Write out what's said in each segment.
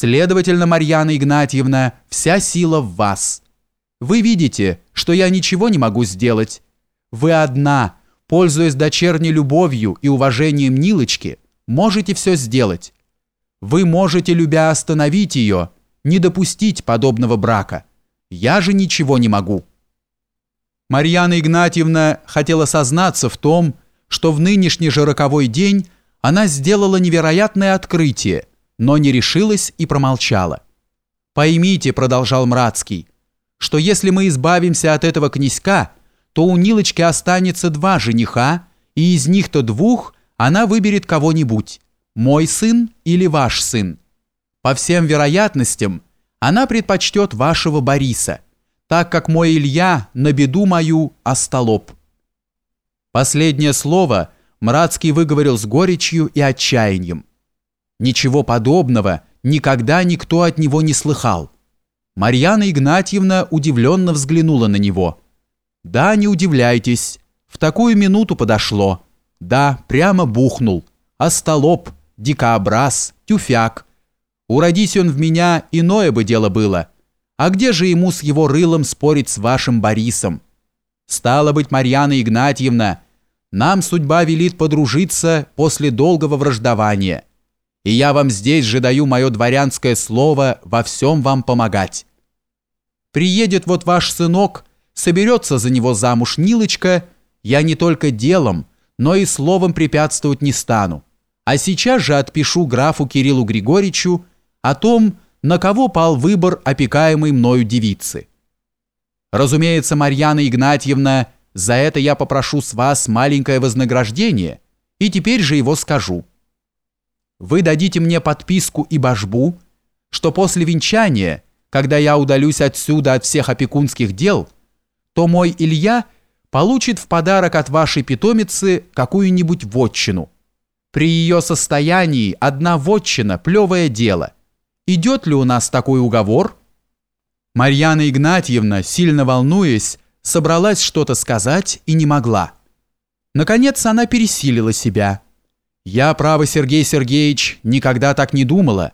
Следовательно, Марьяна Игнатьевна, вся сила в вас. Вы видите, что я ничего не могу сделать. Вы одна, пользуясь дочерней любовью и уважением Нилочки, можете все сделать. Вы можете, любя, остановить ее, не допустить подобного брака. Я же ничего не могу». Марьяна Игнатьевна хотела сознаться в том, что в нынешний же роковой день она сделала невероятное открытие, но не решилась и промолчала. «Поймите», — продолжал Мрацкий, «что если мы избавимся от этого князька, то у Нилочки останется два жениха, и из них-то двух она выберет кого-нибудь, мой сын или ваш сын. По всем вероятностям, она предпочтет вашего Бориса, так как мой Илья на беду мою остолоп». Последнее слово Мрацкий выговорил с горечью и отчаянием. Ничего подобного никогда никто от него не слыхал. Марьяна Игнатьевна удивленно взглянула на него. «Да, не удивляйтесь, в такую минуту подошло. Да, прямо бухнул. Остолоп, дикообраз, тюфяк. Уродись он в меня, иное бы дело было. А где же ему с его рылом спорить с вашим Борисом?» Стало быть, Марьяна Игнатьевна, нам судьба велит подружиться после долгого враждования, и я вам здесь же даю мое дворянское слово во всем вам помогать. Приедет вот ваш сынок, соберется за него замуж Нилочка, я не только делом, но и словом препятствовать не стану, а сейчас же отпишу графу Кириллу Григорьевичу о том, на кого пал выбор опекаемой мною девицы. Разумеется, Марьяна Игнатьевна, за это я попрошу с вас маленькое вознаграждение, и теперь же его скажу. Вы дадите мне подписку и божбу, что после венчания, когда я удалюсь отсюда от всех опекунских дел, то мой Илья получит в подарок от вашей питомицы какую-нибудь вотчину. При ее состоянии одна вотчина – плевое дело. Идет ли у нас такой уговор – Марьяна Игнатьевна, сильно волнуясь, собралась что-то сказать и не могла. Наконец она пересилила себя. «Я, право, Сергей Сергеевич, никогда так не думала.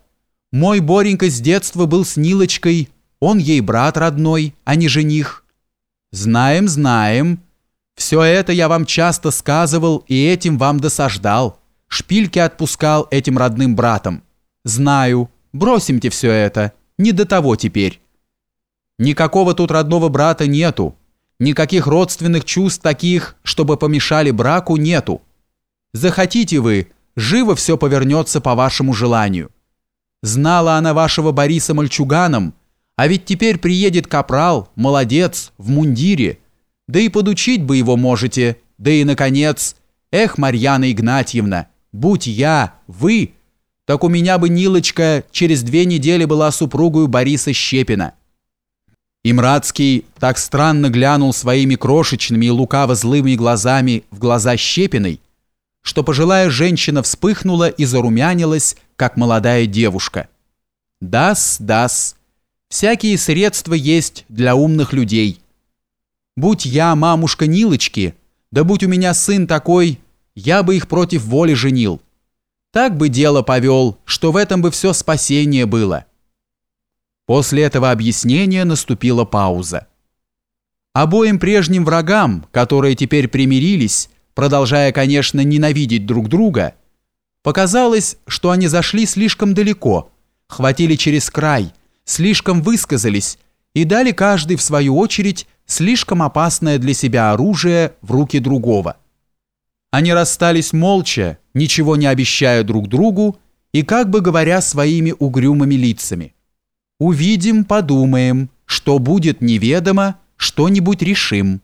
Мой Боренька с детства был с Нилочкой, он ей брат родной, а не жених». «Знаем, знаем. Все это я вам часто сказывал и этим вам досаждал. Шпильки отпускал этим родным братом. Знаю. Бросимте все это. Не до того теперь». Никакого тут родного брата нету. Никаких родственных чувств таких, чтобы помешали браку, нету. Захотите вы, живо все повернется по вашему желанию. Знала она вашего Бориса мальчуганом, а ведь теперь приедет капрал, молодец, в мундире. Да и подучить бы его можете, да и, наконец, эх, Марьяна Игнатьевна, будь я, вы, так у меня бы Нилочка через две недели была супругою Бориса Щепина. Имрадский так странно глянул своими крошечными и лукаво-злыми глазами в глаза Щепиной, что пожилая женщина вспыхнула и зарумянилась, как молодая девушка. «Дас, дас, всякие средства есть для умных людей. Будь я мамушка Нилочки, да будь у меня сын такой, я бы их против воли женил. Так бы дело повел, что в этом бы все спасение было». После этого объяснения наступила пауза. Обоим прежним врагам, которые теперь примирились, продолжая, конечно, ненавидеть друг друга, показалось, что они зашли слишком далеко, хватили через край, слишком высказались и дали каждый, в свою очередь, слишком опасное для себя оружие в руки другого. Они расстались молча, ничего не обещая друг другу и как бы говоря своими угрюмыми лицами. Увидим, подумаем, что будет неведомо, что-нибудь решим.